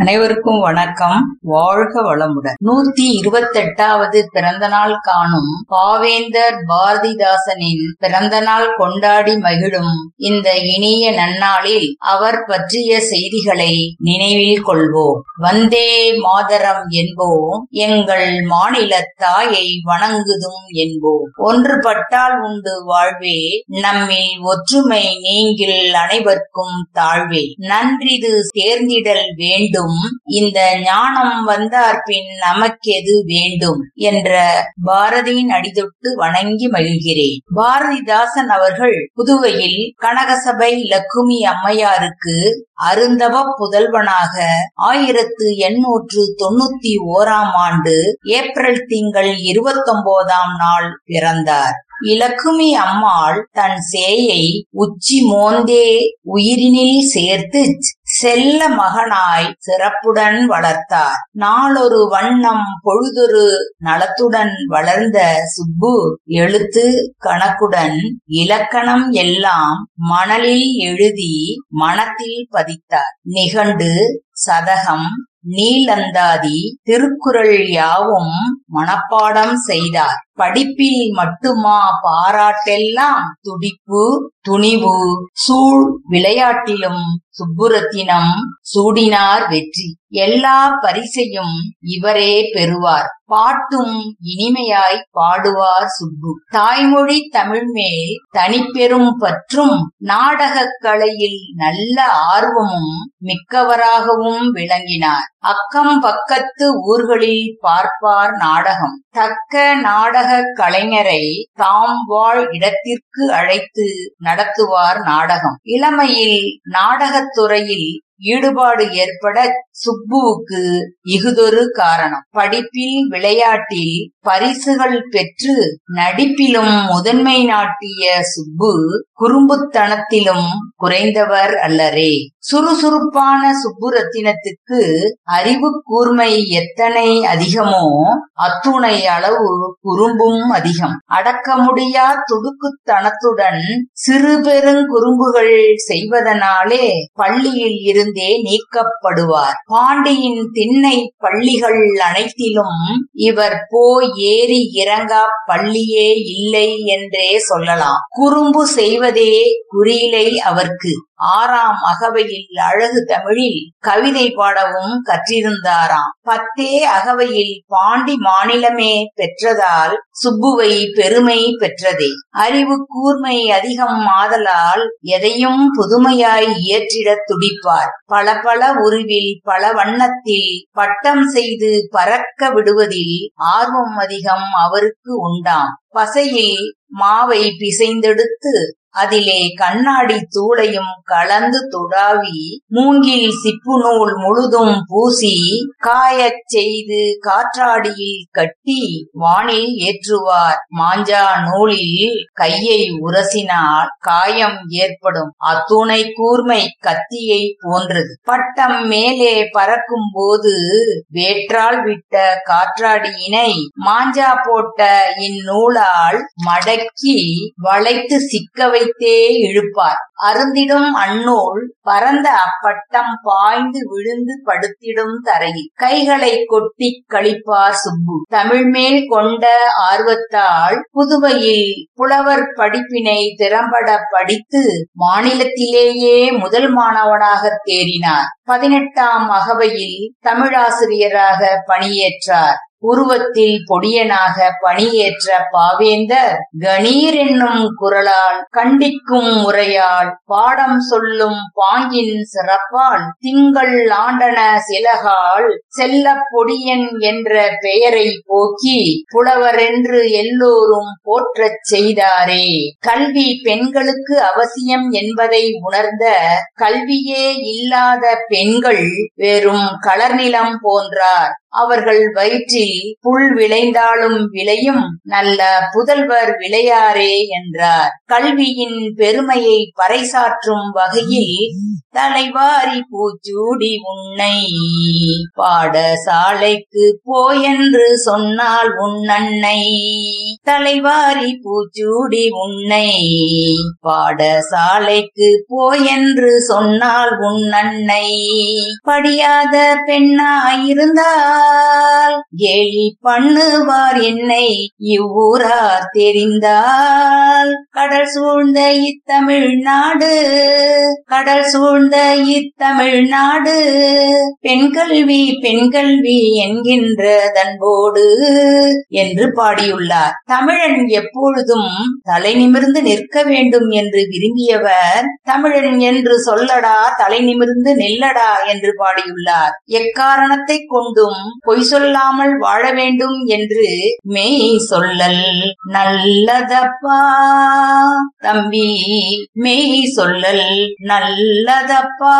அனைவருக்கும் வணக்கம். வாழ்க வளமுடன். நூத்தி இருபத்தி எட்டாவது பிறந்த நாள் காணும் பாவேந்தர் பாரதிதாசனின் பிறந்த நாள் கொண்டாடி மகிழும் இந்த இனிய நன்னாளில் அவர் பற்றிய செய்திகளை நினைவில் கொள்வோம். வந்தே மாதரம் என்போம். எங்கள் மாநில தாயை வணங்குதும் என்போம். ஒன்றுபட்டால் உண்டு வாழ்வே. நம்மில் ஒற்றுமை நீங்கில் அனைவர்க்கும் தாழ்வே. நன்றிது சேர்ந்திடல் வேண்டும். இந்த ஞானம் வந்தார் பின் நமக்கெது வேண்டும் என்ற பாரதியின் அடிதொட்டு வணங்கி மகிழ்கிறேன். பாரதிதாசன் அவர்கள் புதுவையில் கனகசபை லக்குமி அம்மையாருக்கு அருந்தவ புதல்வனாக ஆயிரத்து எண்ணூற்று தொண்ணூத்தி ஓராம் ஆண்டு ஏப்ரல் திங்கள் இருபத்தொன்பதாம் நாள் பிறந்தார். இலக்குமி அம்மாள் தன் சேயை உச்சி மோந்தே உயிரினில் சேர்த்து செல்ல மகனாய் சிறப்புடன் வளர்த்தார். நாளொரு வண்ணம் பொழுதொரு நலத்துடன் வளர்ந்த சுப்பு எழுத்து கணக்குடன் இலக்கணம் எல்லாம் மணலில் எழுதி மனத்தில் பதித்தார். நிகண்டு சதகம் நீலந்தாதி திருக்குறள் யாவும் மனப்பாடம் செய்தார். படிப்பில் மட்டுமா பாராட்டெல்லாம் துடிப்பு துணிவு சூழ் விளையாட்டிலும் சுப்புரத்தினம் சூடினார் வெற்றி. எல்லா பரிசையும் இவரே பெறுவார். பாட்டும் இனிமையாய் பாடுவார் சுப்பு. தாய்மொழி தமிழ் மேல் தனிப்பெரும் பற்றும் நாடகக் கலையில் நல்ல ஆர்வமும் மிக்கவராகவும் விளங்கினார். அக்கம் பக்கத்து ஊர்களில் பார்ப்பார் நாடகம். தக்க நாடக கலைஞரை தாம் வாழ் இடத்திற்கு அழைத்து நடத்துவார் நாடகம். இளமையில் நாடகத்துறையில் ஈடுபாடு ஏற்பட சுப்புவுக்கு இகுதொரு காரணம். படிப்பில் விளையாட்டில் பரிசுகள் பெற்று நடிப்பிலும் முதன்மை நாட்டிய சுப்பு குறும்புத்தனத்திலும் குறைந்தவர் அல்லரே. சுறுசுறுப்பான சுப்புரத்தினத்துக்கு அறிவு கூர்மை எத்தனை அதிகமோ அத்துணை அளவு குறும்பும் அதிகம். அடக்க முடியா துடுக்குத்தனத்துடன் சிறு பெருங்குறும்புகள் செய்வதனாலே பள்ளியில் இரு இருந்தே நீக்கப்படுவார். பாண்டியின் திண்ணை பள்ளிகள் அனைத்திலும் இவர் போய் ஏறி இறங்கா பள்ளியே இல்லை என்றே சொல்லலாம். குறும்பு செய்வதே குறியிலை அவர்க்கு. ஆறாம் அகவையில் அழகு தமிழில் கவிதை பாடவும் கற்றிருந்தாராம். பத்தே அகவையில் பாண்டி மாநிலமே பெற்றதால் சுப்புவை பெருமை பெற்றதே. அறிவு கூர்மை அதிகம் ஆதலால் எதையும் புதுமையாய் இயற்றிட துடிப்பார். பல பல உருவில் பல வண்ணத்தில் பட்டம் செய்து பறக்க விடுவதில் ஆர்வம் அதிகம் அவருக்கு உண்டாம். பசையில் மாவை பிசைந்தெடுத்து அதிலே கண்ணாடி தூளையும் கலந்து துடாவி மூங்கில் சிப்பு நூல் முழுதும் பூசி காயச் செய்து காற்றாடியில் கட்டி வானில் ஏற்றுவார். மாஞ்சா நூலில் கையை உரசினால் காயம் ஏற்படும். அத்துணை கூர்மை கத்தியை போன்றது. பட்டம் மேலே பறக்கும் போது வேற்றால் விட்ட காற்றாடியினை மாஞ்சா போட்ட இந்நூலால் மடக்கி வளைத்து சிக்கவை வைத்தே இழுப்பார். அருந்திடும் அந்நூல் பரந்த அப்பட்டம் பாய்ந்து விழுந்து படுத்திடும் தரையில். கைகளை கொட்டி கழிப்பார் சுப்பு. தமிழ் மேல் கொண்ட ஆர்வத்தால் புதுவையில் புலவர் படிப்பினை திறம்பட படித்து மாநிலத்திலேயே முதல் மாணவனாக தேறினார். பதினெட்டாம் அகவையில் தமிழாசிரியராக பணியேற்றார். உருவத்தில் பொடியனாக பணியேற்ற பாவேந்தர் கணீர் என்னும் குரலால் கண்டிக்கும் முறையால் பாடம் சொல்லும் பாங்கின் சிறப்பால் திங்கள் ஆண்டன சிலகால் செல்ல பொடியன் என்ற பெயரை போக்கி புலவர் என்று எல்லோரும் போற்றச் செய்தாரே. கல்வி பெண்களுக்கு அவசியம் என்பதை உணர்ந்த கல்வியே இல்லாத பெண்கள் வெறும் களர்நிலம் போன்றார். அவர்கள் வயிற்றில் புல் விளைந்தாலும் விளையும் நல்ல புதல்வர் விளையாரே என்றார். கல்வியின் பெருமையை பறைசாற்றும் வகையில் தலைவாரி பூச்சூடி உன்னை பாடசாலைக்கு போயென்று சொன்னால் உன்னன்னை தலைவாரி பூச்சூடி உன்னை பாடசாலைக்கு போயென்று சொன்னால் உன்னன்னை படியாத பெண்ணாயிருந்தால் எழி பண்ணுவார் என்னை இவ்வூரார் தெரிந்தால். கடல் சூழ்ந்த இத்தமிழ்நாடு கடல் சூழ்ந்த இத்தமிழ்நாடு. பெண் கல்வி பெண் கல்வி என்கின்ற தன்போடு என்று பாடியுள்ளார். தமிழன் எப்பொழுதும் தலை நிமிர்ந்து நிற்க வேண்டும் என்று விரும்பியவர் தமிழன் என்று சொல்லடா தலை நிமிர்ந்து நில்லடா என்று பாடியுள்ளார். எக்காரணத்தை கொண்டும் பொய் சொல்லாமல் வாழ வேண்டும் என்று மெய் சொல்லல் நல்லதப்பா. தம்பி மெய் சொல்லல் நல்லதப்பா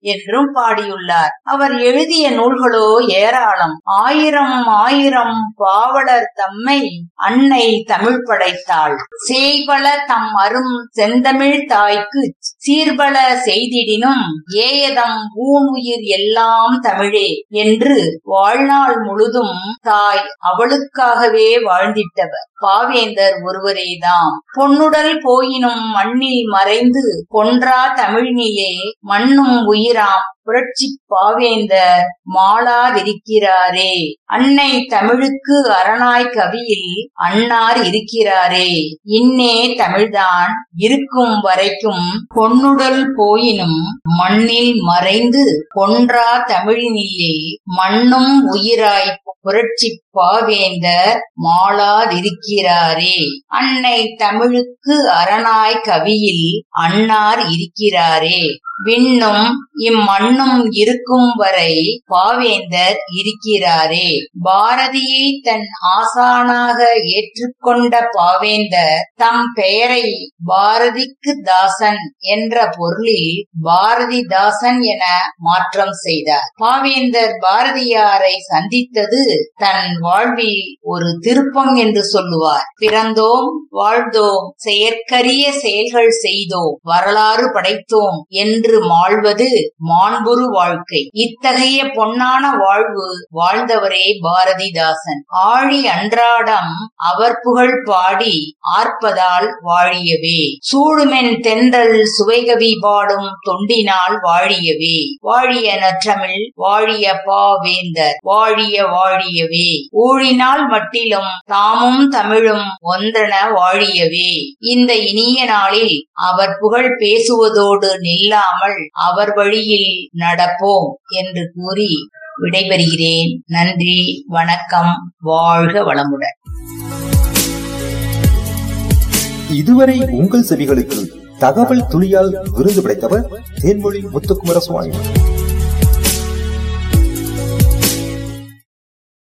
என்றும் பாடியுள்ளார். அவர் எழுதிய நூல்களோ ஏராளம். ஆயிரம் ஆயிரம் பாவலர் தம்மை அன்னை தமிழ் படைத்தாள். செய்வள தம் அரும் செந்தமிழ் தாய்க்கு சீர்பல செய்திடினும் ஏயதம் ஊனுயிர் எல்லாம் தமிழே என்று வாழ்நாள் முழுதும் தாய் அவளுக்காகவே வாழ்ந்திட்டவர். பாவேந்தர் ஒருவரேதாம். பொன்னுடல் போயினும் மண்ணில் மறைந்து கொன்றா தமிழினிலே மண்ணும் உயிராம். புரட்சி பாவேந்தர் மாளாதிருக்கிறாரே அன்னை தமிழுக்கு அரணாய் கவியில் அன்னார் இருக்கிறாரே. இன்னே தமிழ்தான் இருக்கும் வரைக்கும் பொன்னுடல் போயினும் மண்ணில் மறைந்து கொன்றா தமிழினிலே மண்ணும் உயிராய் புரட்சி பாவேந்தர் மாளாதிருக்கிறாரே அன்னை தமிழுக்கு அரணாய் கவியில் அன்னார் இருக்கிறாரே. விண்ணும் இம்மண்ணும் இருக்கும் வரை பாவேந்தர் இருக்கிறாரே. பாரதியை தன் ஆசானாக ஏற்றுக்கொண்ட பாவேந்தர் தம் பெயரை பாரதிக்கு தாசன் என்ற பொருளில் பாரதிதாசன் என மாற்றம் செய்தார். பாவேந்தர் பாரதியாரை சந்தித்தது தன் வாழ்வில் ஒரு திருப்பம் என்று சொல்லுவார். பிறந்தோம் வாழ்ந்தோம் செயற்கரிய செயல்கள் செய்தோம் வரலாறு படைத்தோம் என்று மாழ்வது மாண்புரு வாழ்க்கை. இத்தகைய பொன்னான வாழ்வு வாழ்ந்தவரே பாரதிதாசன். ஆழி அன்றாடம் அவர் புகழ் பாடி ஆர்ப்பதால் வாழியவே. சூடுமென் தென்றல் சுவைகவி பாடும் தொண்டினால் வாழியவே. வாழிய நற்றமிழ் வாழிய பாவேந்தர் வாழிய வாழியவே. ஊழினால் மட்டிலும் தாமும் தமிழும் ஒன்றென வாழியவே. இந்த இனிய நாளில் அவர் புகழ் பேசுவதோடு நில்லாமல் அவர் வழியில் நடப்போம் என்று கூறி விடைபெறுகிறேன். நன்றி வணக்கம் வாழ்க வளமுடன். இதுவரை உங்கள் செவிகளுக்கு தகவல் துளியால் விருது படைத்தவர் தேன்மொழி முத்துக்குமர சுவாமி